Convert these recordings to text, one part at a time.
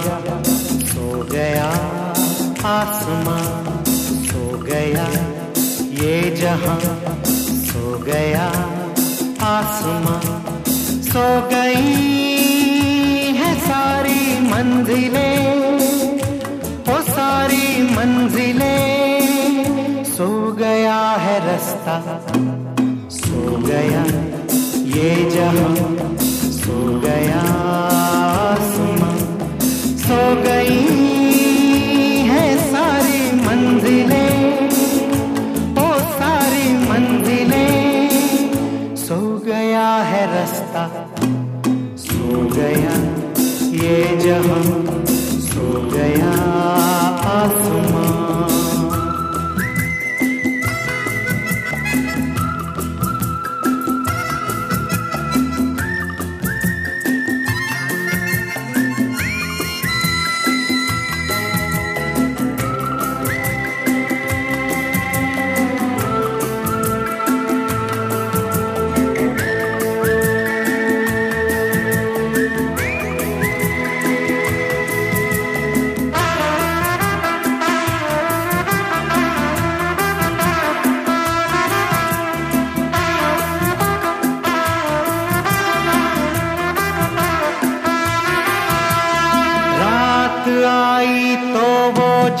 सो गया आसमां, सो गया ये जहाँ, सो गया आसमां, सो गई है सारी मंजिलें, ओ सारी मंजिलें। सो गया है रास्ता, सो गया ये जहाँ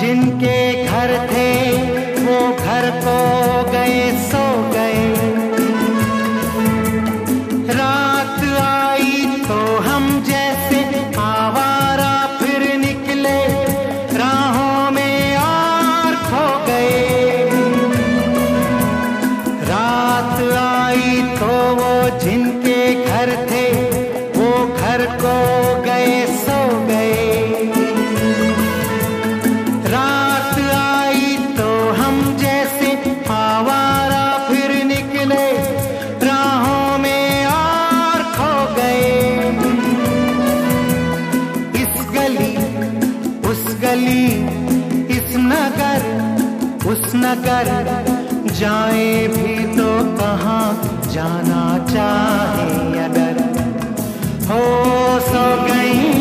जिनके घर थे, वो घर को गए, सो गए। रात आई तो हम जैसे आवारा फिर निकले, राहों में और खो गए। रात आई तो वो जिनके घर थे, वो घर को उस नगर जाए भी तो कहाँ जाना चाहे अगर हो सो गई।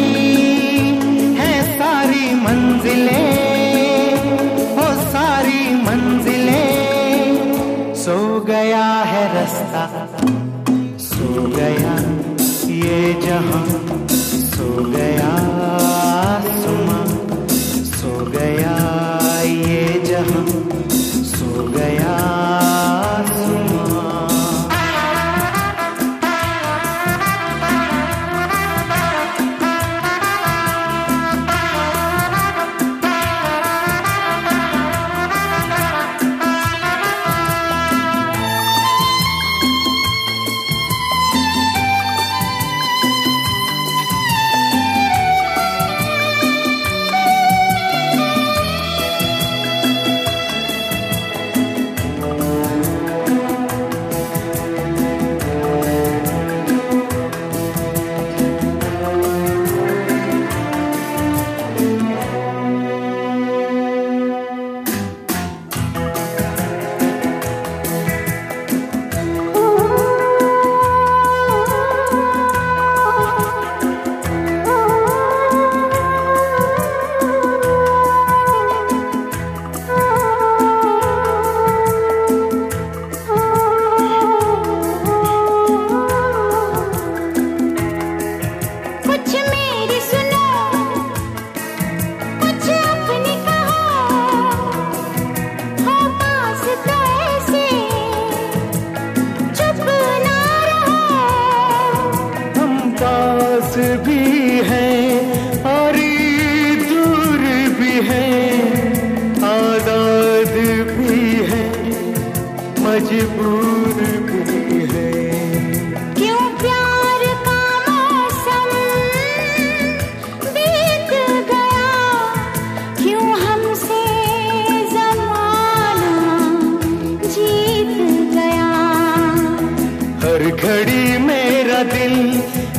घड़ी मेरा दिल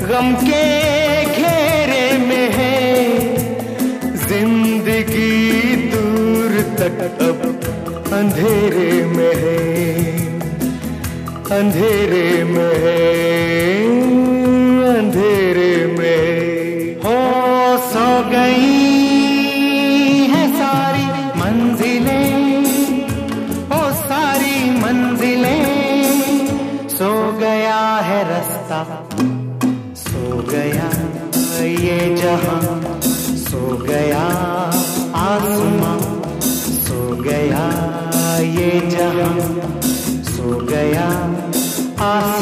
गम के घेरे में है। ज़िंदगी दूर तक अब अंधेरे में है। अंधेरे में है। अंधेरे में हो। सो गई गया ये जहाँ सो गया आसमां सो गया ये जहाँ सो गया आसमां।